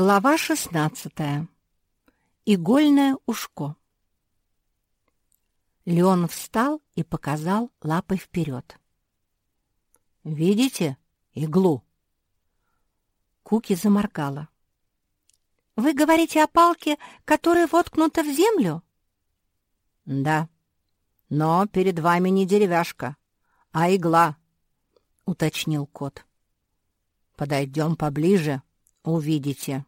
Глава шестнадцатая. Игольное ушко. Леон встал и показал лапой вперед. «Видите иглу?» Куки заморгала. «Вы говорите о палке, которая воткнута в землю?» «Да, но перед вами не деревяшка, а игла», — уточнил кот. «Подойдем поближе, увидите».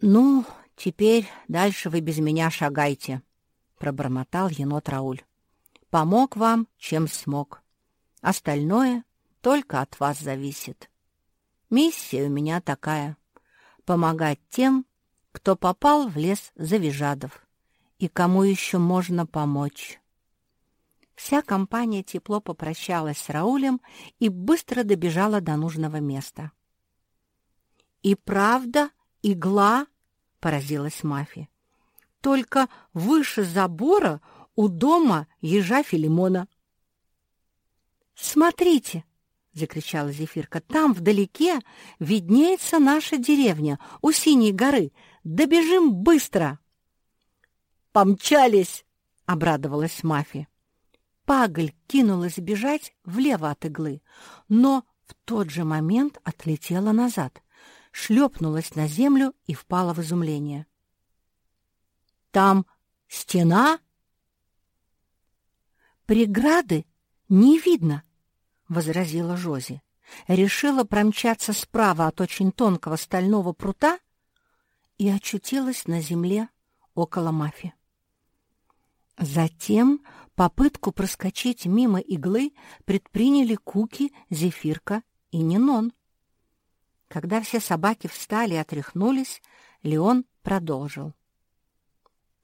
«Ну, теперь дальше вы без меня шагайте», — пробормотал енот Рауль. «Помог вам, чем смог. Остальное только от вас зависит. Миссия у меня такая — помогать тем, кто попал в лес Завижадов и кому еще можно помочь. Вся компания тепло попрощалась с Раулем и быстро добежала до нужного места. «И правда игла?» — поразилась Мафи. «Только выше забора у дома ежа Филимона». «Смотрите!» — закричала Зефирка. «Там вдалеке виднеется наша деревня у Синей горы. Добежим быстро!» «Помчались!» — обрадовалась Мафи. Пагль кинулась бежать влево от иглы, но в тот же момент отлетела назад, шлепнулась на землю и впала в изумление. «Там стена?» «Преграды не видно», — возразила Жози. Решила промчаться справа от очень тонкого стального прута и очутилась на земле около мафи. Затем попытку проскочить мимо иглы предприняли Куки, Зефирка и Нинон. Когда все собаки встали и отряхнулись, Леон продолжил.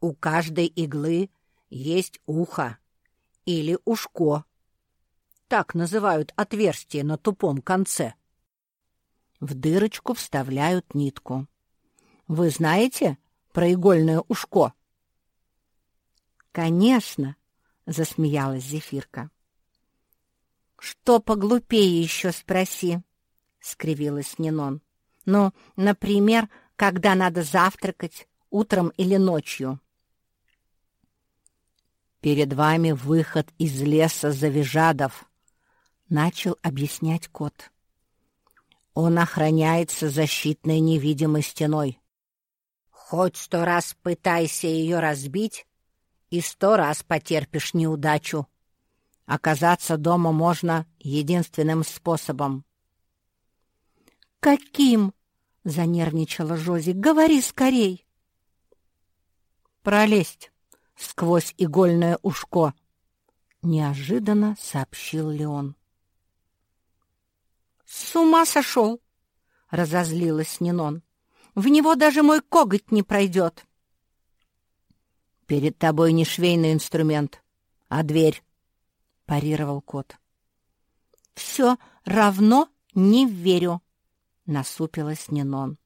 «У каждой иглы есть ухо или ушко так называют отверстие на тупом конце. В дырочку вставляют нитку. Вы знаете про игольное ушко? Конечно, засмеялась Зефирка. Что поглупее еще спроси, скривилась Нинон. Ну, например, когда надо завтракать, утром или ночью. Перед вами выход из леса Завижадов, начал объяснять кот. Он охраняется защитной невидимой стеной. Хоть сто раз пытайся ее разбить, и сто раз потерпишь неудачу. Оказаться дома можно единственным способом. «Каким?» — занервничала Жози. «Говори скорей!» «Пролезть сквозь игольное ушко!» — неожиданно сообщил Леон. «С ума сошел!» — разозлилась Нинон. «В него даже мой коготь не пройдет!» «Перед тобой не швейный инструмент, а дверь», — парировал кот. «Все равно не верю», — насупилась Нинон.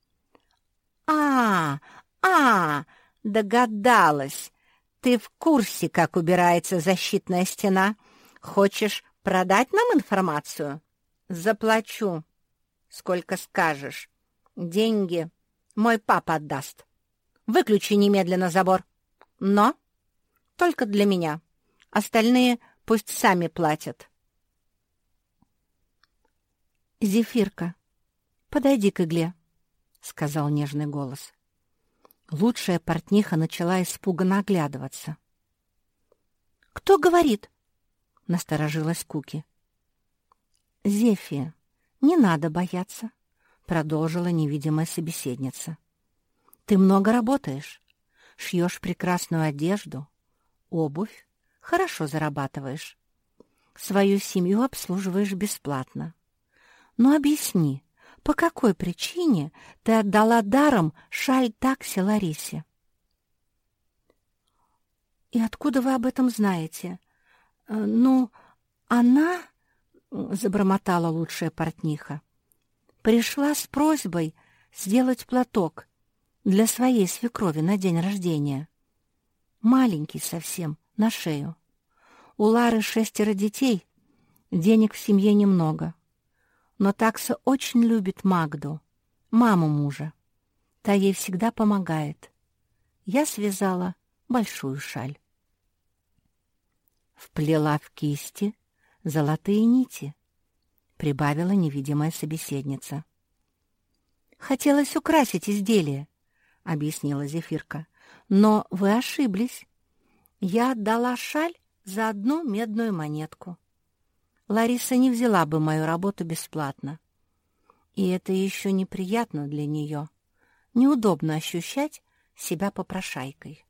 «А, а, догадалась. Ты в курсе, как убирается защитная стена? Хочешь продать нам информацию?» Заплачу, сколько скажешь. Деньги мой папа отдаст. Выключи немедленно забор. Но только для меня. Остальные пусть сами платят. «Зефирка, подойди к игле», — сказал нежный голос. Лучшая портниха начала испуганно оглядываться. «Кто говорит?» — насторожилась Куки. «Зефия, не надо бояться», — продолжила невидимая собеседница. «Ты много работаешь, шьешь прекрасную одежду, обувь, хорошо зарабатываешь. Свою семью обслуживаешь бесплатно. Но объясни, по какой причине ты отдала даром шаль такси Ларисе?» «И откуда вы об этом знаете?» э, «Ну, она...» — забормотала лучшая портниха. «Пришла с просьбой сделать платок для своей свекрови на день рождения. Маленький совсем, на шею. У Лары шестеро детей, денег в семье немного. Но такса очень любит Магду, маму мужа. Та ей всегда помогает. Я связала большую шаль. Вплела в кисти золотые нити, прибавила невидимая собеседница. «Хотелось украсить изделие», — объяснила Зефирка. «Но вы ошиблись. Я отдала шаль за одну медную монетку. Лариса не взяла бы мою работу бесплатно. И это еще неприятно для нее. Неудобно ощущать себя попрошайкой.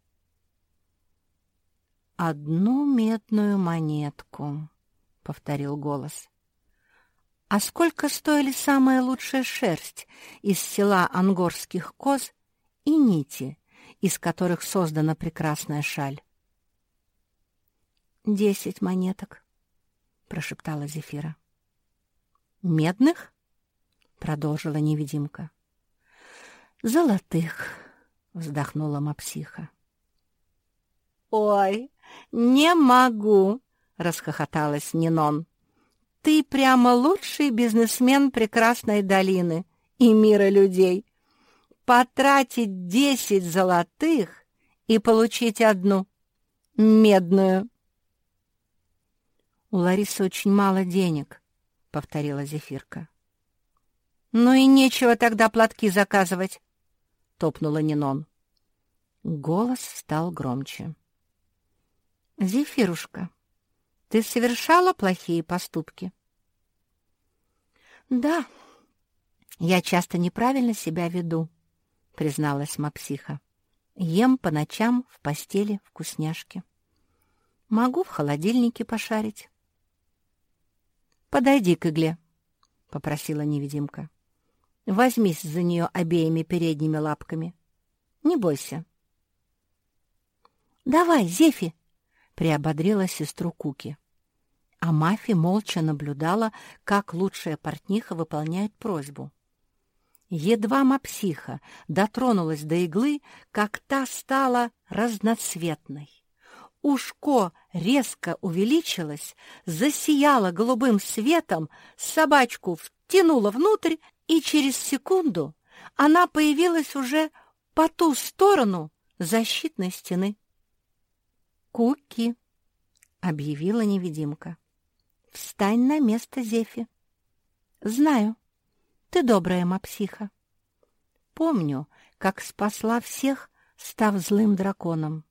«Одну медную монетку», — повторил голос. «А сколько стоили самая лучшая шерсть из села ангорских коз и нити, из которых создана прекрасная шаль?» «Десять монеток», — прошептала Зефира. «Медных?» — продолжила невидимка. «Золотых», — вздохнула мапсиха. «Ой, не могу!» — расхохоталась Нинон. «Ты прямо лучший бизнесмен прекрасной долины и мира людей. Потратить десять золотых и получить одну медную». «У Ларисы очень мало денег», — повторила Зефирка. «Ну и нечего тогда платки заказывать», — топнула Нинон. Голос стал громче. «Зефирушка, ты совершала плохие поступки?» «Да, я часто неправильно себя веду», — призналась Мапсиха. «Ем по ночам в постели вкусняшки. Могу в холодильнике пошарить». «Подойди к игле», — попросила невидимка. «Возьмись за нее обеими передними лапками. Не бойся». «Давай, Зефи!» приободрила сестру Куки. А Мафи молча наблюдала, как лучшая портниха выполняет просьбу. Едва мапсиха дотронулась до иглы, как та стала разноцветной. Ушко резко увеличилось, засияло голубым светом, собачку втянула внутрь, и через секунду она появилась уже по ту сторону защитной стены. «Куки!» — объявила невидимка. «Встань на место Зефи!» «Знаю, ты добрая мапсиха. Помню, как спасла всех, став злым драконом.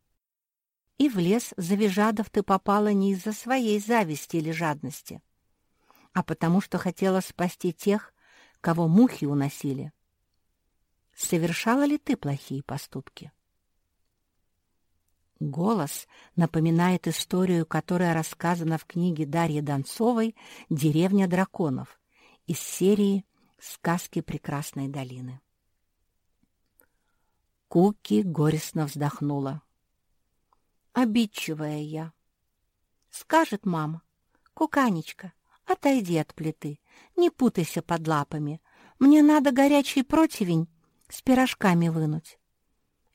И в лес Завижадов ты попала не из-за своей зависти или жадности, а потому что хотела спасти тех, кого мухи уносили. Совершала ли ты плохие поступки?» Голос напоминает историю, которая рассказана в книге Дарьи Донцовой «Деревня драконов» из серии «Сказки прекрасной долины». Куки горестно вздохнула. «Обидчивая я». Скажет мама, «Куканечка, отойди от плиты, не путайся под лапами. Мне надо горячий противень с пирожками вынуть».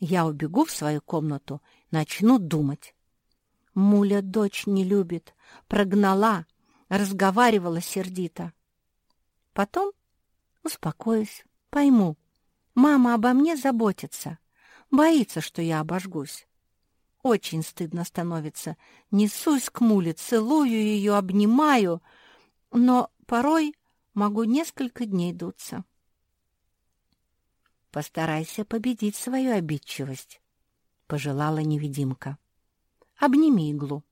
Я убегу в свою комнату начну думать. Муля дочь не любит, прогнала, разговаривала сердито. Потом успокоюсь, пойму. Мама обо мне заботится, боится, что я обожгусь. Очень стыдно становится. Несусь к муле, целую ее, обнимаю, но порой могу несколько дней дуться. Постарайся победить свою обидчивость пожелала невидимка. «Обними иглу».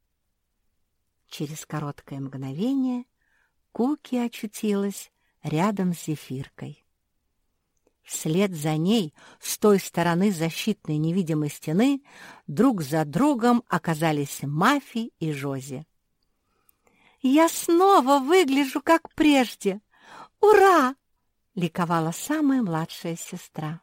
Через короткое мгновение Куки очутилась рядом с зефиркой. Вслед за ней, с той стороны защитной невидимой стены, друг за другом оказались Мафи и Жози. «Я снова выгляжу, как прежде! Ура!» — ликовала самая младшая сестра.